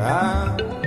Ah.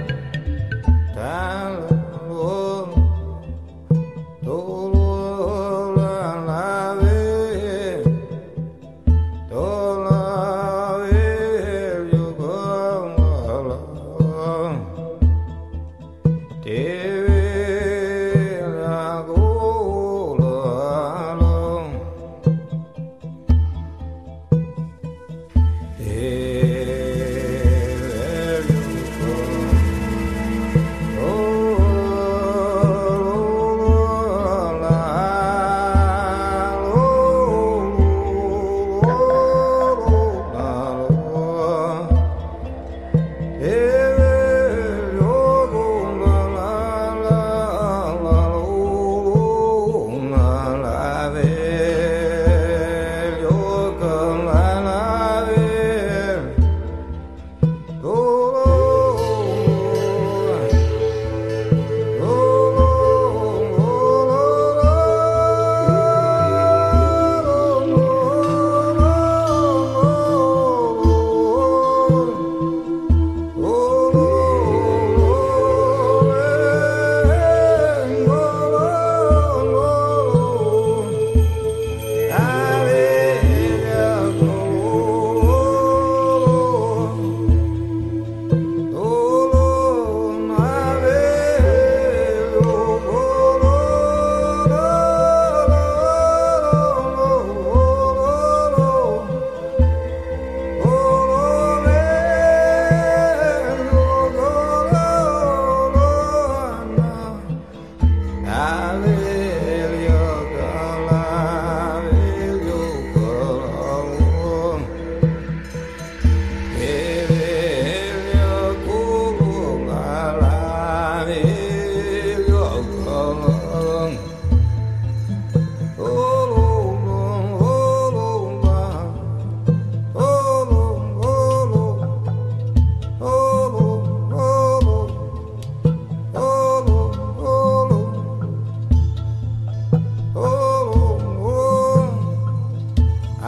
Yeah.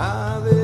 ha